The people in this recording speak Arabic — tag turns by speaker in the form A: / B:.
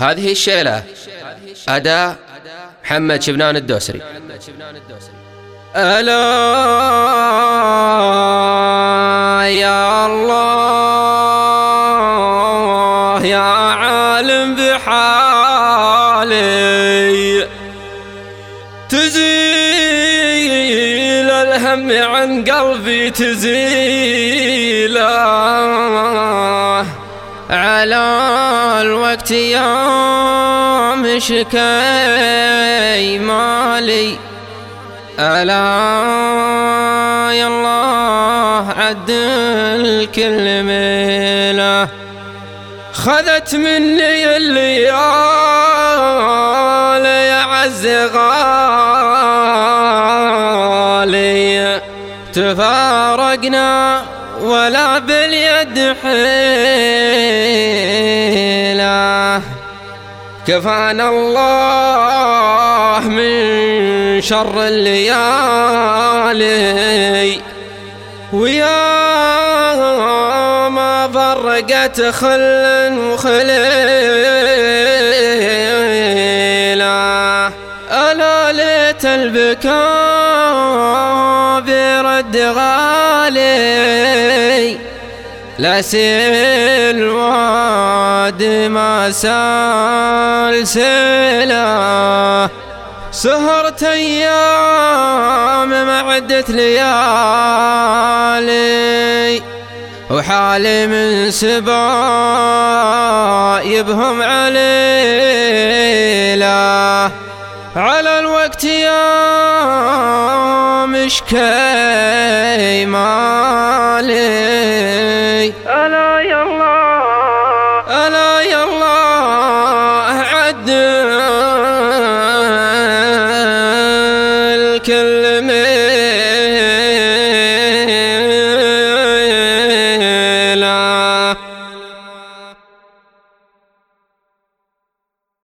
A: هذه الشيلة. أداء محمد شبنان الدوسري. ألا يا الله يا عالم بحالي تزيل الهم عن قلبي تزيله الوقت يا شكاي مالي. ألا يا الله عدل كل ميله خذت مني الليالي عز غالي. تفارقنا ولا باليد حيلة. كفانا الله من شر الليالي. ويا ما فرقت خل وخليلة. ألا ليت البكاء برد غالي لا سيل واد ما سال سيله سهرت أيام معدة ليالي. وحالي من سبايبهم عليلا على الوقت يا مشكي مالي.
B: ألا يا الله.
A: ألا يا الله عدل كل